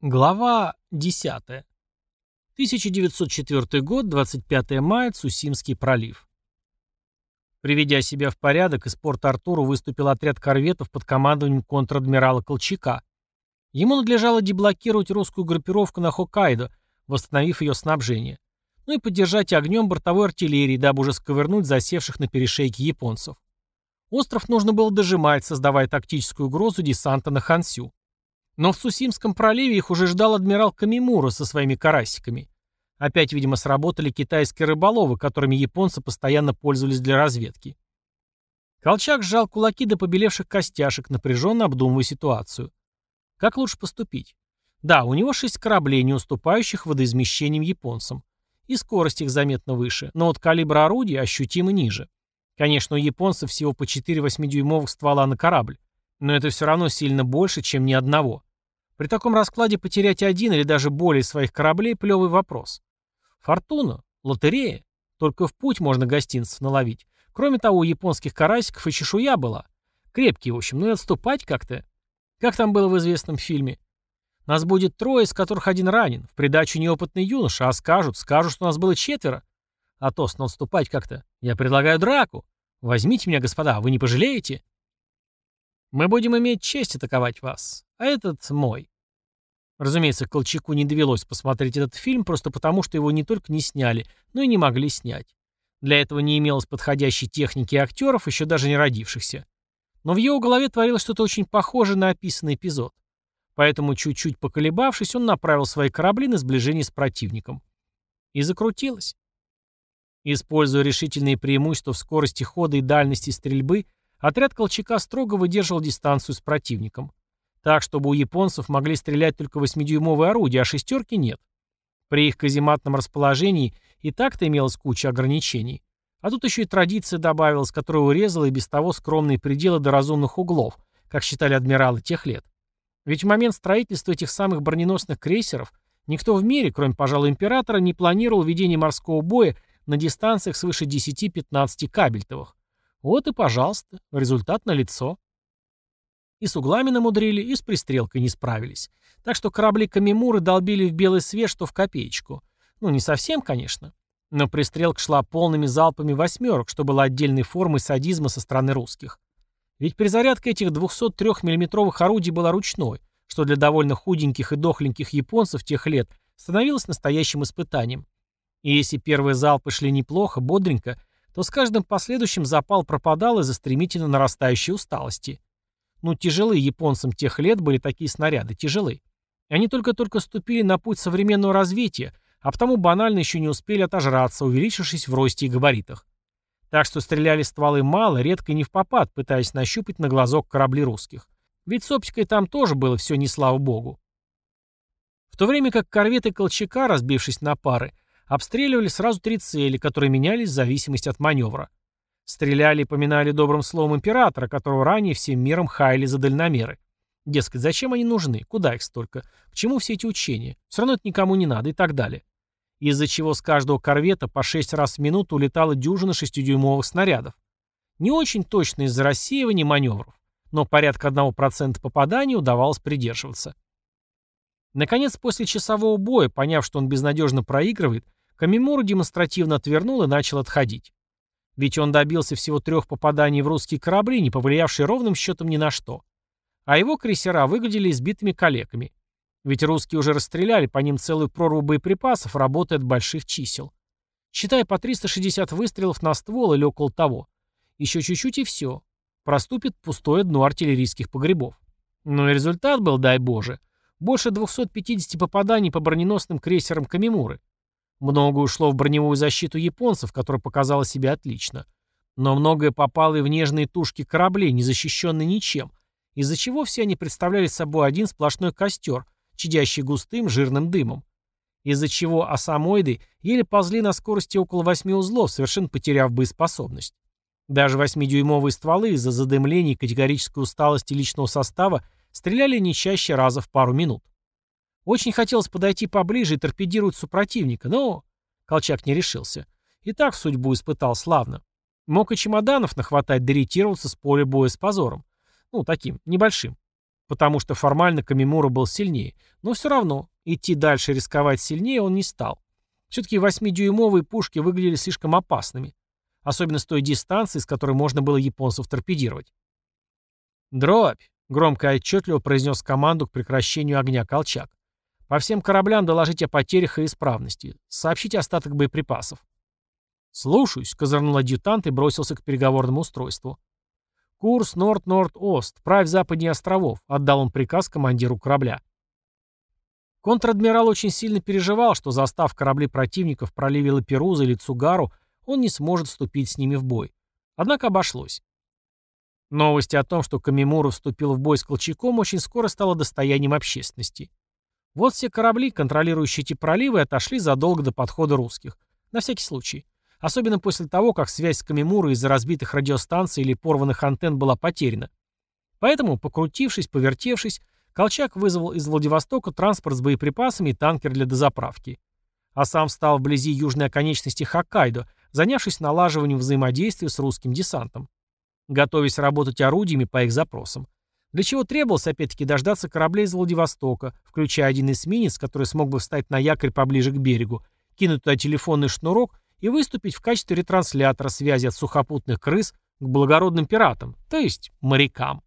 Глава 10. 1904 год, 25 мая, Цусимский пролив. Приведя себя в порядок, из порта Артуру выступил отряд корветов под командованием контр-адмирала Колчака. Ему надлежало деблокировать русскую группировку на Хоккайдо, восстановив ее снабжение, ну и поддержать огнем бортовой артиллерии, дабы уже сковырнуть засевших на перешейке японцев. Остров нужно было дожимать, создавая тактическую угрозу десанта на Хансю. Но в Сусимском проливе их уже ждал адмирал Камимура со своими карасиками. Опять, видимо, сработали китайские рыболовы, которыми японцы постоянно пользовались для разведки. Колчак сжал кулаки до побелевших костяшек, напряженно обдумывая ситуацию. Как лучше поступить? Да, у него шесть кораблей, не уступающих водоизмещением японцам. И скорость их заметно выше, но вот калибр орудий ощутимо ниже. Конечно, у японцев всего по 4 8-дюймовых ствола на корабль, но это все равно сильно больше, чем ни одного. При таком раскладе потерять один или даже более своих кораблей – плевый вопрос. Фортуна, лотерея. Только в путь можно гостинцев наловить. Кроме того, у японских карасиков и чешуя была. Крепкие, в общем, ну и отступать как-то. Как там было в известном фильме? Нас будет трое, из которых один ранен. В придачу неопытный юноша, а скажут, скажут, что нас было четверо. Атос, но отступать как-то. Я предлагаю драку. Возьмите меня, господа, вы не пожалеете? Мы будем иметь честь атаковать вас. А этот мой. Разумеется, Колчаку не довелось посмотреть этот фильм просто потому, что его не только не сняли, но и не могли снять. Для этого не имелось подходящей техники актеров, еще даже не родившихся. Но в его голове творилось что-то очень похожее на описанный эпизод. Поэтому, чуть-чуть поколебавшись, он направил свои корабли на сближение с противником. И закрутилось. Используя решительные преимущества в скорости хода и дальности стрельбы, отряд Колчака строго выдерживал дистанцию с противником. Так, чтобы у японцев могли стрелять только 8-дюймовые орудия, а шестерки нет. При их казематном расположении и так-то имелось куча ограничений. А тут еще и традиция добавилась, которая урезала и без того скромные пределы до разумных углов, как считали адмиралы тех лет. Ведь в момент строительства этих самых броненосных крейсеров никто в мире, кроме, пожалуй, императора, не планировал ведение морского боя на дистанциях свыше 10-15 кабельтовых. Вот и, пожалуйста, результат налицо. И с углами намудрили, и с пристрелкой не справились. Так что корабли Камимуры долбили в белый свет, что в копеечку. Ну, не совсем, конечно. Но пристрелка шла полными залпами восьмерок, что было отдельной формой садизма со стороны русских. Ведь перезарядка этих 203 миллиметровых орудий была ручной, что для довольно худеньких и дохленьких японцев тех лет становилось настоящим испытанием. И если первые залпы шли неплохо, бодренько, то с каждым последующим запал пропадал из-за стремительно нарастающей усталости. Ну, тяжелы японцам тех лет были такие снаряды, тяжелы. Они только-только ступили на путь современного развития, а потому банально еще не успели отожраться, увеличившись в росте и габаритах. Так что стреляли стволы мало, редко и не в попад, пытаясь нащупать на глазок корабли русских. Ведь с оптикой там тоже было все не слава богу. В то время как корветы Колчака, разбившись на пары, обстреливали сразу три цели, которые менялись в зависимости от маневра. Стреляли и поминали добрым словом императора, которого ранее всем миром хаяли за дальномеры. Дескать, зачем они нужны? Куда их столько? К чему все эти учения? Все равно это никому не надо и так далее. Из-за чего с каждого корвета по шесть раз в минуту улетала дюжина шестидюймовых снарядов. Не очень точно из-за рассеивания маневров, но порядка 1% попаданий удавалось придерживаться. Наконец, после часового боя, поняв, что он безнадежно проигрывает, Камимуру демонстративно отвернул и начал отходить. Ведь он добился всего трех попаданий в русские корабли, не повлиявшие ровным счетом ни на что. А его крейсера выглядели избитыми калеками. Ведь русские уже расстреляли по ним целую прорву боеприпасов, работая от больших чисел. Считай по 360 выстрелов на ствол или около того. Еще чуть-чуть и все. Проступит пустое дно артиллерийских погребов. Но результат был, дай боже, больше 250 попаданий по броненосным крейсерам Камимуры. Много ушло в броневую защиту японцев, которая показала себя отлично. Но многое попало и в нежные тушки кораблей, не защищенные ничем, из-за чего все они представляли собой один сплошной костер, чадящий густым жирным дымом. Из-за чего осамоиды еле ползли на скорости около 8 узлов, совершенно потеряв боеспособность. Даже 8-дюймовые стволы из-за задымления и категорической усталости личного состава стреляли не чаще раза в пару минут. Очень хотелось подойти поближе и торпедировать супротивника, но Колчак не решился. И так судьбу испытал славно. Мог и чемоданов нахватать, доретироваться с поля боя с позором. Ну, таким, небольшим. потому что формально Камимура был сильнее, но все равно идти дальше рисковать сильнее он не стал. Все-таки восьмидюймовые пушки выглядели слишком опасными, особенно с той дистанции, с которой можно было японцев торпедировать. «Дробь!» — громко и отчетливо произнес команду к прекращению огня Колчак. «По всем кораблям доложить о потерях и исправности. Сообщите остаток боеприпасов». «Слушаюсь», — козырнул адъютант и бросился к переговорному устройству. «Курс Норд-Норд-Ост, правь западнее островов», — отдал он приказ командиру корабля. Контр-адмирал очень сильно переживал, что застав корабли противников в проливе Лаперуза или Цугару, он не сможет вступить с ними в бой. Однако обошлось. Новость о том, что Камимуру вступил в бой с Колчаком, очень скоро стала достоянием общественности. Вот все корабли, контролирующие эти проливы, отошли задолго до подхода русских. На всякий случай. Особенно после того, как связь с Камимурой из-за разбитых радиостанций или порванных антенн была потеряна. Поэтому, покрутившись, повертевшись, Колчак вызвал из Владивостока транспорт с боеприпасами и танкер для дозаправки. А сам встал вблизи южной оконечности Хоккайдо, занявшись налаживанием взаимодействия с русским десантом. Готовясь работать орудиями по их запросам. Для чего требовалось, опять-таки, дождаться кораблей из Владивостока, включая один эсминец, который смог бы встать на якорь поближе к берегу, кинуть туда телефонный шнурок и выступить в качестве ретранслятора связи от сухопутных крыс к благородным пиратам, то есть морякам.